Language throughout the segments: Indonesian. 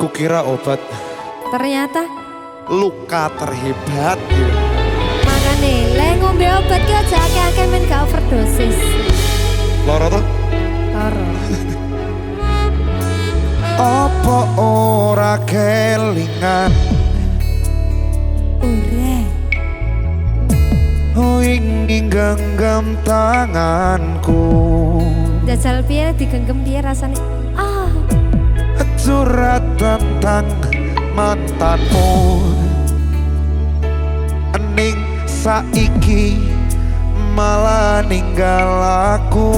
kukira obat. Ternyata luka terhebat ya. Makane, le ngombe obat ki aja akeh-akeh men gak overdosis. Loro tuh? Loro. Apa ora kelingan? Ora. Oh genggam tanganku Jajal piye digenggam piye rasane? Ah, Curhat tentang mantanmu Ening saiki malah ninggal aku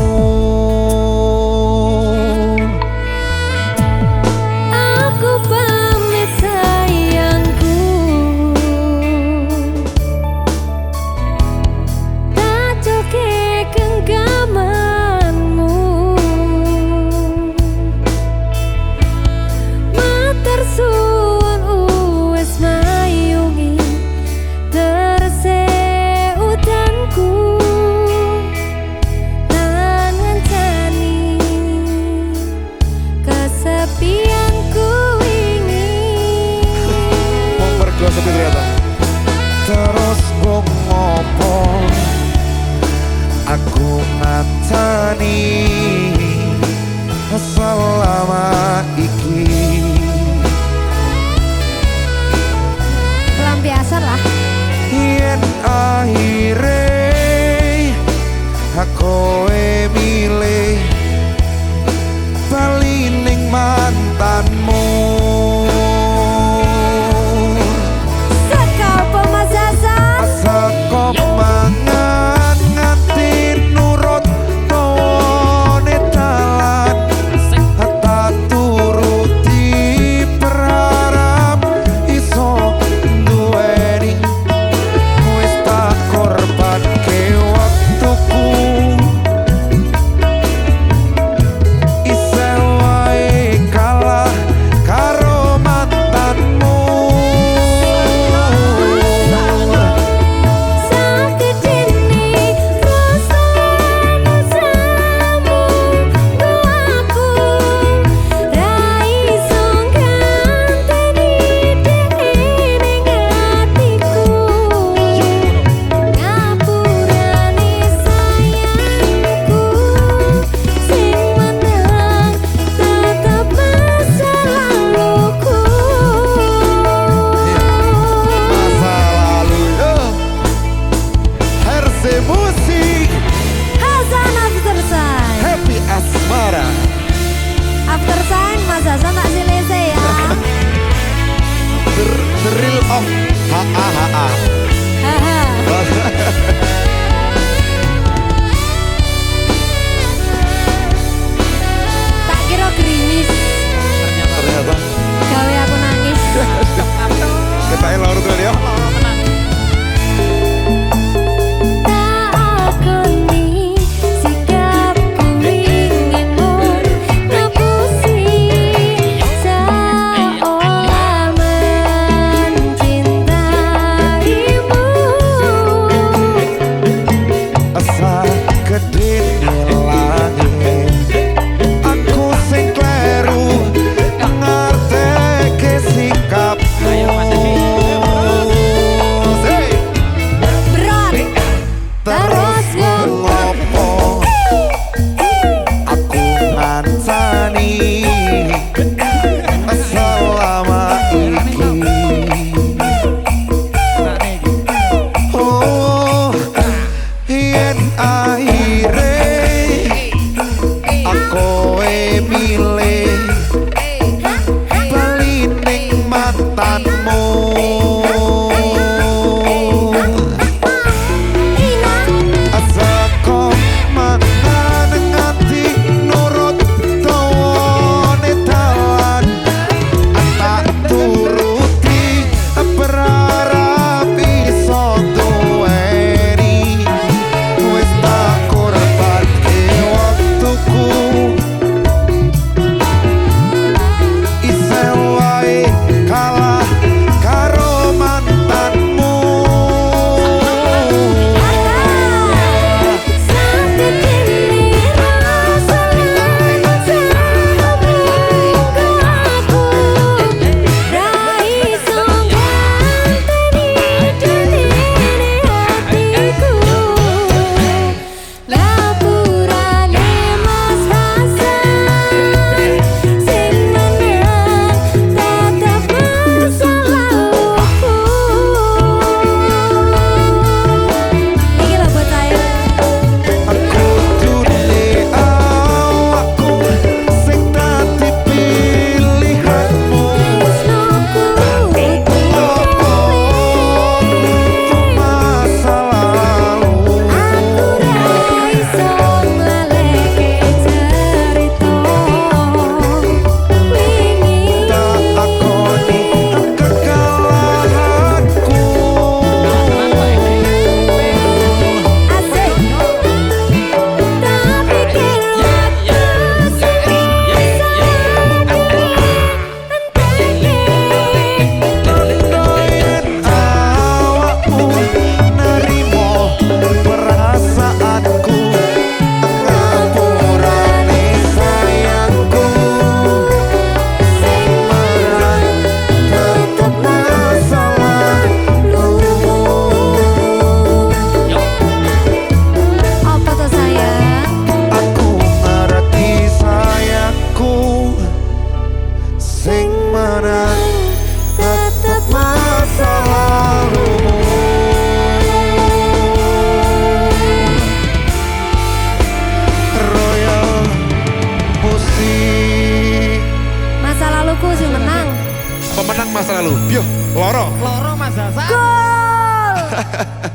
Loro. Loro Mas Hasan. Gol.